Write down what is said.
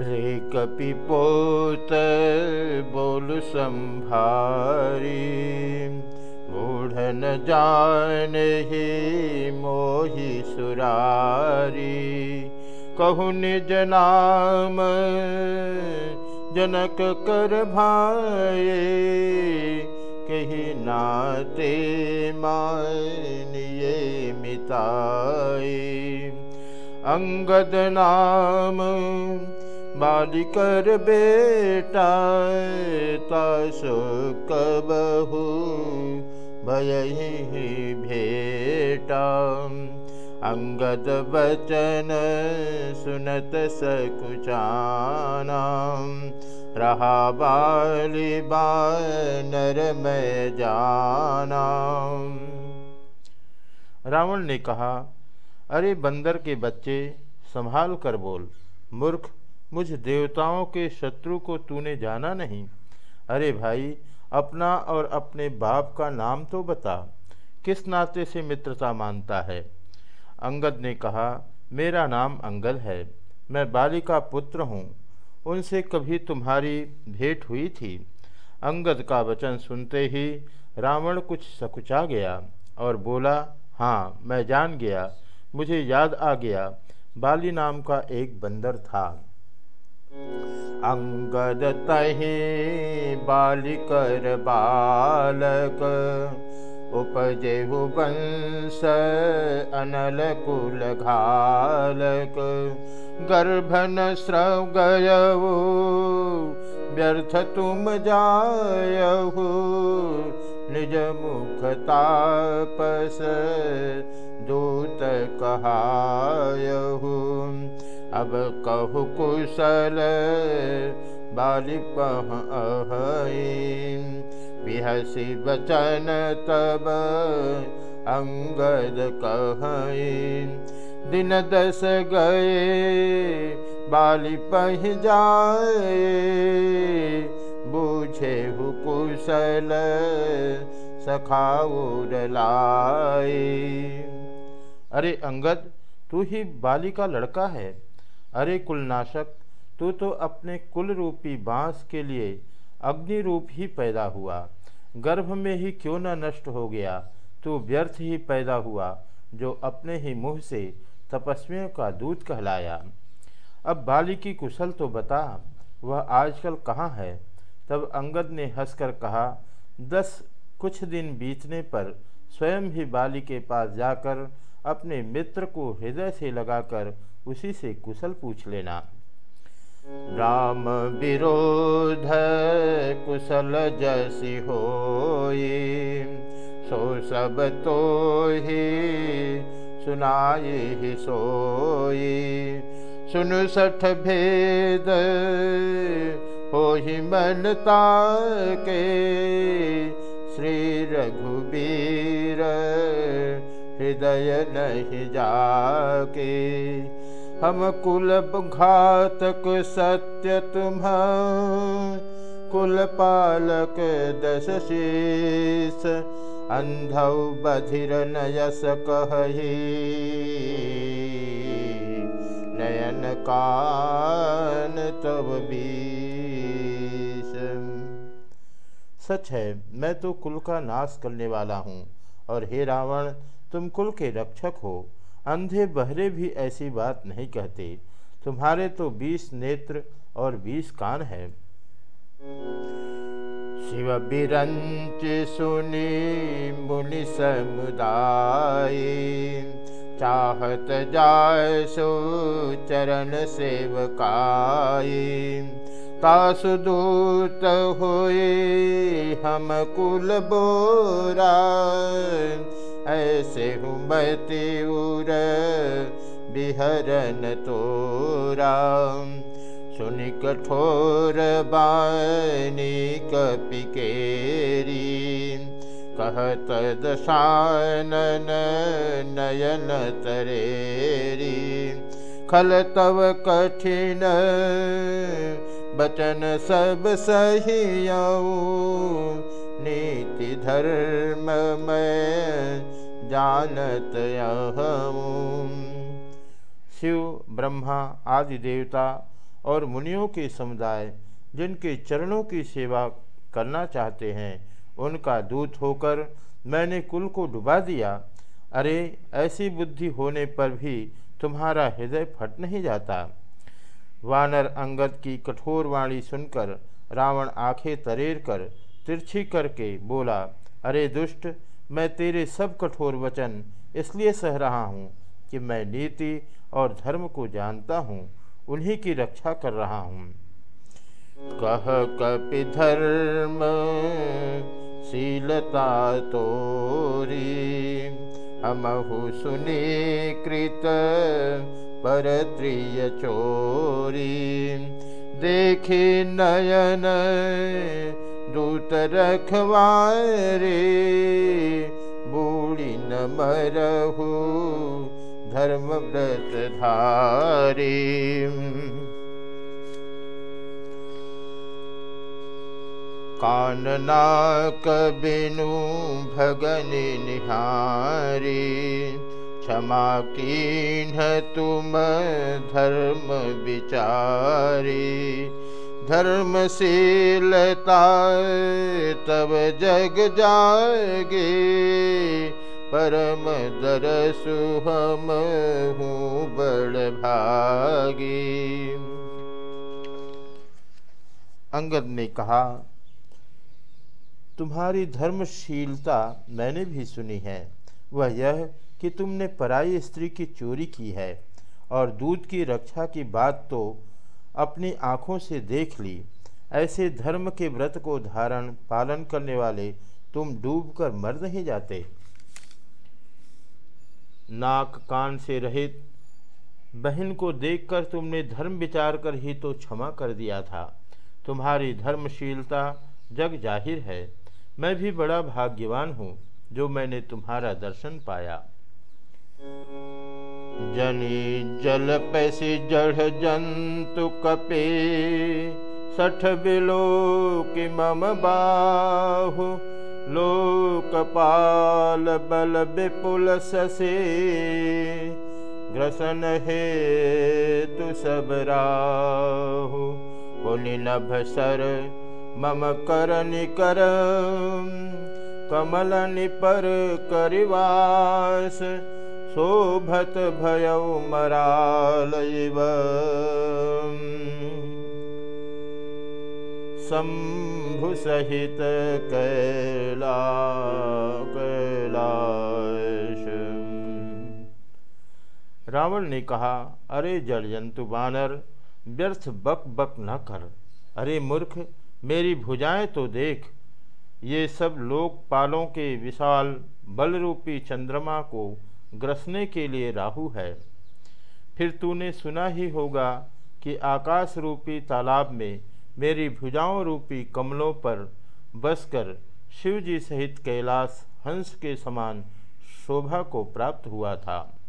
रे कपिपोत बोल संभारी। मूढ़ न जान ही मोहि सुरारी। कहु निज नाम जनक कर भाए, कही नाते मानिए मिताए अंगद नाम बालिकर बेटा, तासो कबहू, भयहि भेटा। अंगद बचन सुनत सकुचाना रहा बाली बानर में जाना। रावण ने कहा, अरे बंदर के बच्चे, संभाल कर बोल, मूर्ख मुझ देवताओं के शत्रु को तूने जाना नहीं। अरे भाई, अपना और अपने बाप का नाम तो बता। किस नाते से मित्रता मानता है? अंगद ने कहा, मेरा नाम अंगद है। मैं बाली का पुत्र हूँ। उनसे कभी तुम्हारी भेंट हुई थी। अंगद का वचन सुनते ही रावण कुछ सकुचा गया और बोला हाँ मैं जान गया। मुझे याद आ गया, बाली नाम का एक बंदर था। अंगद तहे बालिकर बालक उपजेहु वंश अनल कुल गर्भन स्रव गयहु व्यर्थ तुम जायहु निज मुख तापस दूत कहायहु अब कहु कुशल अहई बिहसी बचन तब अंगद कह? दिन दस गए, बाली पह जाए। बूझे हु कुशल सखाउर लाए। अरे अंगद, तू ही बाली का लड़का है। अरे कुलनाशक, तू तो अपने कुल रूपी बाँस के लिए अग्नि रूप ही पैदा हुआ। गर्भ में ही क्यों न नष्ट हो गया? तू व्यर्थ ही पैदा हुआ, जो अपने ही मुँह से तपस्वियों का दूध कहलाया। अब बाली की कुशल तो बता, वह आजकल कहाँ है? तब अंगद ने हंसकर कहा, दस कुछ दिन बीतने पर स्वयं ही बाली के पास जाकर अपने मित्र को हृदय से लगाकर उसी से कुशल पूछ लेना। राम विरोध कुशल जसी हो सो सब तो ही सुनाए ही सोई। सुन सठ भेद हो ही मनता के, श्री रघुबीर हृदय नहीं जाके। हम कुल घातक सत्य तुम कुल पालक दश शीस अंधौ बधिर नयस कही नयन कान तब बीस। सच है, मैं तो कुल का नाश करने वाला हूँ। और हे रावण तुम कुल के रक्षक हो। अंधे बहरे भी ऐसी बात नहीं कहते। तुम्हारे तो बीस नेत्र और बीस कान है। शिव बिरंच सुनी मुनि समुदाय। चाहत जाय सो चरण सेवकाय। तासुदूत होए हम कुल बोरा। ऐसे हुमति उर, बिहरन तोरा। सुनि कठोर बानी कपिकेरी कहत दशानन नयन तरेरी। खल तव कठिन बचन सब सहियाऊ नीति धर्म में जानत शिव, ब्रह्मा, आदि देवता और मुनियों के समुदाय, जिनके चरणों की सेवा करना चाहते हैं, उनका दूत होकर मैंने कुल को डुबा दिया। अरे, ऐसी बुद्धि होने पर भी तुम्हारा हृदय फट नहीं जाता। वानर अंगद की कठोर वाणी सुनकर रावण आँखें तरेर कर तिरछी करके बोला, अरे दुष्ट, मैं तेरे सब कठोर वचन इसलिए सह रहा हूँ कि मैं नीति और धर्म को जानता हूँ, उन्हीं की रक्षा कर रहा हूँ। कह कपि धर्म शीलता तोरी, हमहु सुनी कृत पर त्रिय चोरी। देखी नयन दूत रखवारे बूढ़ी न मरहु धर्म व्रत धारी। कानना कबिनु भगन निहारी, क्षमा कीन तुम धर्म विचारी। धर्मशीलता तब जग जागे परम दरसु हम हूँ, बड़ भागी। अंगद ने कहा, तुम्हारी धर्मशीलता मैंने भी सुनी है। वह यह कि तुमने पराई स्त्री की चोरी की है, और दूध की रक्षा की बात तो अपनी आँखों से देख ली। ऐसे धर्म के व्रत को धारण, पालन करने वाले तुम डूबकर मर नहीं जाते। नाक, कान से रहित बहन को देखकर तुमने धर्म विचार कर ही तो क्षमा कर दिया था। तुम्हारी धर्मशीलता जग ज़ाहिर है। मैं भी बड़ा भाग्यवान हूँ जो मैंने तुम्हारा दर्शन पाया। जनी जल पैसी जड़ जंतु कपे सठ बिलो कि मम बाहु। लोकपाल बल विपुल ससे ग्रसन हे तु सब राहु। पुनि नभ सर मम कर निकर कमल निपर करिवास शोभत भय मराल शंभु सहित कैला कैलाश। रावण ने कहा, अरे जल जंतु बानर, व्यर्थ बक बक न कर। अरे मूर्ख, मेरी भुजाएँ तो देख। ये सब लोकपालों के विशाल बलरूपी चंद्रमा को ग्रसने के लिए राहु है। फिर तूने सुना ही होगा कि आकाश रूपी तालाब में मेरी भुजाओं रूपी कमलों पर बसकर शिवजी सहित कैलाश हंस के समान शोभा को प्राप्त हुआ था।